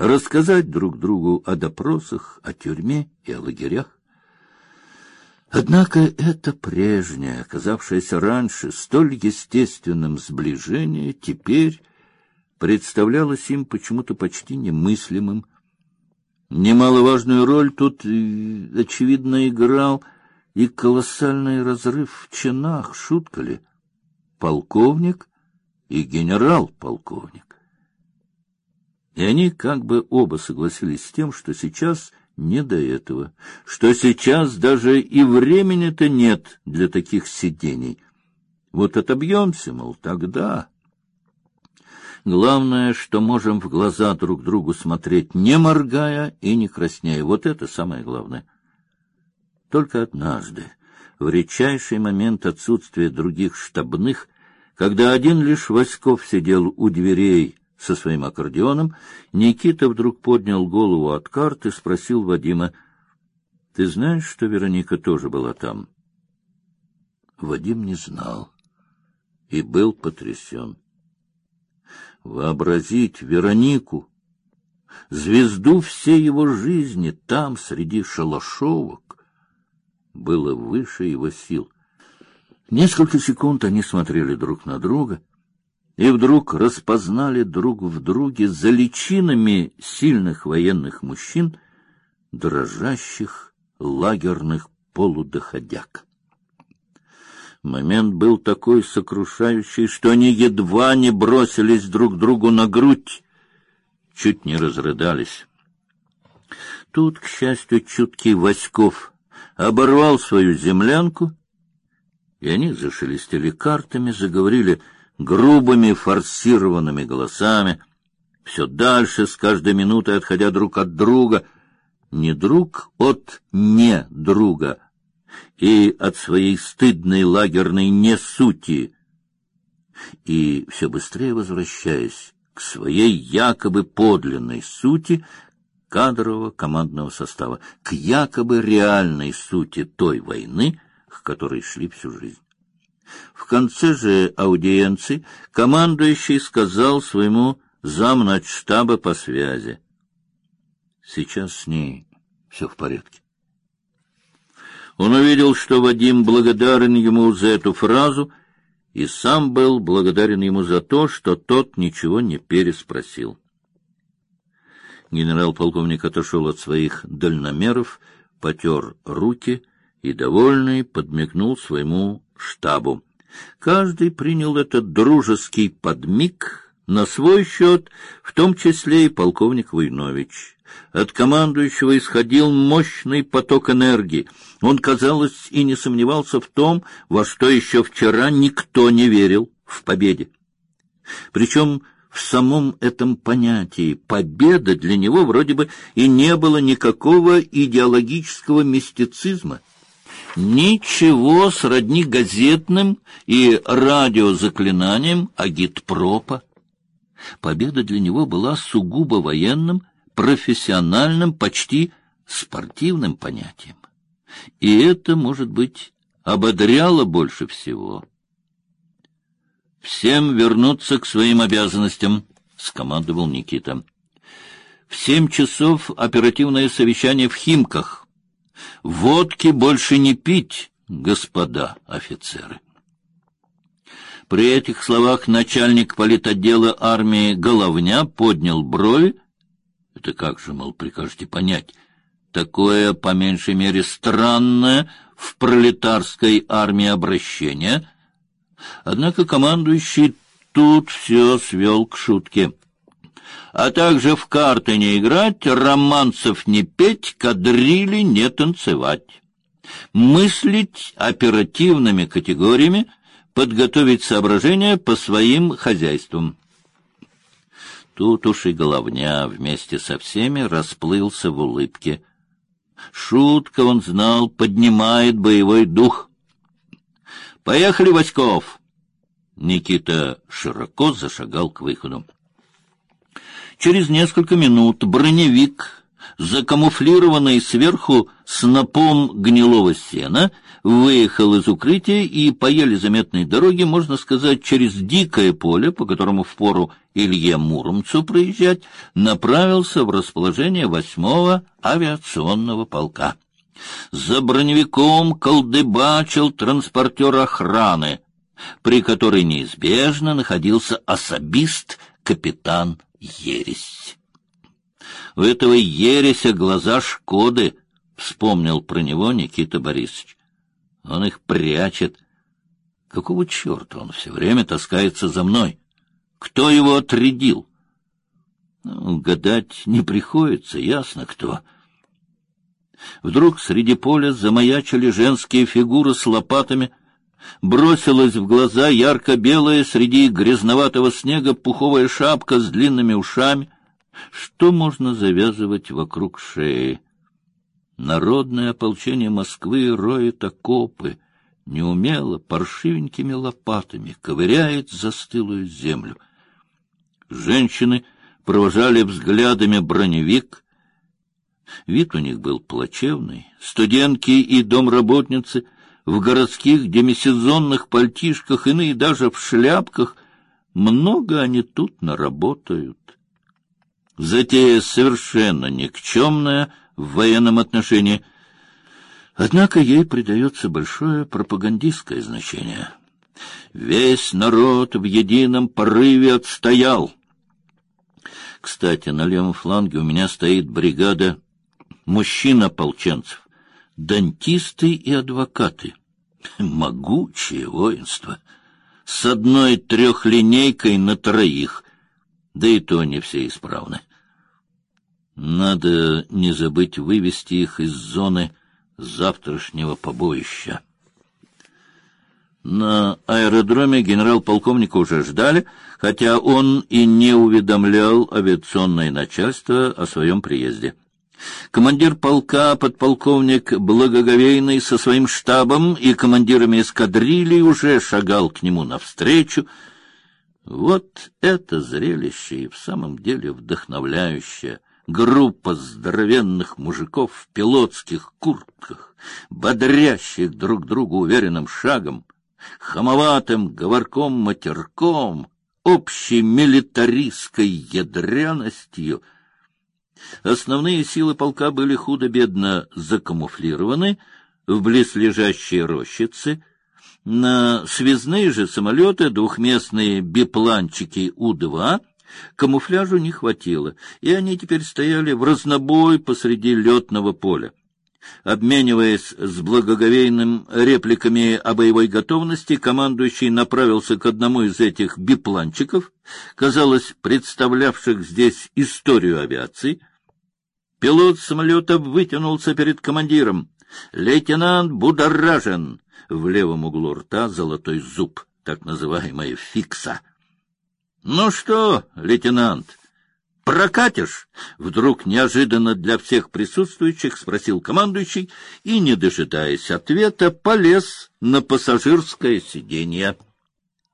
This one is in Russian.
рассказать друг другу о допросах, о тюрьме и о лагерях. Однако это прежнее, оказавшееся раньше столь естественным сближение, теперь представлялось им почему-то почти немыслимым. Немаловажную роль тут, очевидно, играл и колоссальный разрыв в чинах, шутка ли? Полковник и генерал-полковник. И они как бы оба согласились с тем, что сейчас не до этого, что сейчас даже и времени-то нет для таких сидений. Вот отобьемся, мол, тогда... Главное, что можем в глаза друг другу смотреть, не моргая и не краснея. Вот это самое главное. Только однажды, в редчайший момент отсутствия других штабных, когда один лишь Васьков сидел у дверей со своим аккордеоном, Никита вдруг поднял голову от карты и спросил Вадима, «Ты знаешь, что Вероника тоже была там?» Вадим не знал и был потрясен. Вообразить Веронику, звезду всей его жизни, там, среди шалашовок, было выше его сил. Несколько секунд они смотрели друг на друга — и вдруг распознали друг в друге за личинами сильных военных мужчин дрожащих лагерных полудоходяг. Момент был такой сокрушающий, что они едва не бросились друг другу на грудь, чуть не разрыдались. Тут, к счастью, чуткий Васьков оборвал свою землянку, и они зашелестели картами, заговорили — грубыми форсированными голосами, все дальше, с каждой минутой отходя друг от друга, не друг от не друга, и от своей стыдной лагерной несути, и все быстрее возвращаясь к своей якобы подлинной сути кадрового командного состава, к якобы реальной сути той войны, к которой шли всю жизнь. Конце же аудиенции командующий сказал своему замначштаба по связи: "Сейчас с ней все в порядке". Он увидел, что Вадим благодарен ему за эту фразу, и сам был благодарен ему за то, что тот ничего не переспросил. Генерал-полковник отошел от своих дальномеров, потер руки и довольный подмигнул своему штабу. Каждый принял этот дружеский подмиг на свой счет, в том числе и полковник Войнович. От командующего исходил мощный поток энергии. Он, казалось, и не сомневался в том, во что еще вчера никто не верил в победе. Причем в самом этом понятии победа для него вроде бы и не было никакого идеологического мистицизма. Ничего сродни газетным и радиозаклинаниям агитпропа. Победа для него была сугубо военным, профессиональным, почти спортивным понятием. И это, может быть, ободряло больше всего. Всем вернуться к своим обязанностям, скомандовал Никита. В семь часов оперативное совещание в Химках. Водки больше не пить, господа офицеры. При этих словах начальник политотдела армии Головня поднял брови. Это как же, мол, прикажете понять? Такое, по меньшей мере, странное в пролетарской армии обращение. Однако командующий тут все свел к шутке а также в карты не играть, романцев не петь, кадрили не танцевать. Мыслить оперативными категориями, подготовить соображения по своим хозяйствам. Тут уж и головня вместе со всеми расплылся в улыбке. Шутка, он знал, поднимает боевой дух. «Поехали, Васьков!» Никита широко зашагал к выходу. Через несколько минут броневик закамуфлированный сверху снопом гнилого сена, выехал из укрытия и по еле заметной дороге, можно сказать, через дикое поле, по которому впору Илье Муромцу проезжать, направился в расположение восьмого авиационного полка. За броневиком колдыбачил транспортер охраны, при которой неизбежно находился особист капитан Ересь. У этого ереся глаза Шкоды, вспомнил про него Никита Борисович. Он их прячет. Какого черта он все время таскается за мной? Кто его отрядил? Ну, гадать не приходится, ясно кто. Вдруг среди поля замаячили женские фигуры с лопатами. Бросилась в глаза ярко-белая среди грязноватого снега пуховая шапка с длинными ушами. Что можно завязывать вокруг шеи? Народное ополчение Москвы роет окопы, неумело, паршивенькими лопатами, ковыряет застылую землю. Женщины провожали взглядами броневик. Вид у них был плачевный. Студентки и домработницы в городских демисезонных пальтишках, иные даже в шляпках. Много они тут наработают. Затея совершенно никчемная в военном отношении. Однако ей придается большое пропагандистское значение. Весь народ в едином порыве отстоял. Кстати, на левом фланге у меня стоит бригада мужчин-ополченцев, дантисты и адвокаты. Могучее воинство. С одной трехлинейкой на троих, да и то не все исправны. Надо не забыть вывести их из зоны завтрашнего побоища. На аэродроме генерал-полковника уже ждали, хотя он и не уведомлял авиационное начальство о своем приезде. Командир полка, подполковник Благоговейный со своим штабом и командирами эскадрильи уже шагал к нему навстречу. Вот это зрелище и в самом деле вдохновляющее группа здоровенных мужиков в пилотских куртках, бодрящих друг друга уверенным шагом, хамоватым говорком-матерком, общей милитаристской ядреностью. Основные силы полка были худо-бедно закамуфлированы в близлежащие рощицы, на связные же самолеты двухместные бипланчики У-2 Камуфляжу не хватило, и они теперь стояли в разнобой посреди летного поля. Обмениваясь с благоговейным репликами о боевой готовности, командующий направился к одному из этих бипланчиков, казалось, представлявших здесь историю авиации. Пилот самолета вытянулся перед командиром. Лейтенант Будоражен в левом углу рта золотой зуб, так называемая фикса. Ну что, лейтенант, прокатишь? Вдруг неожиданно для всех присутствующих спросил командующий и, не дожидаясь ответа, полез на пассажирское сиденье.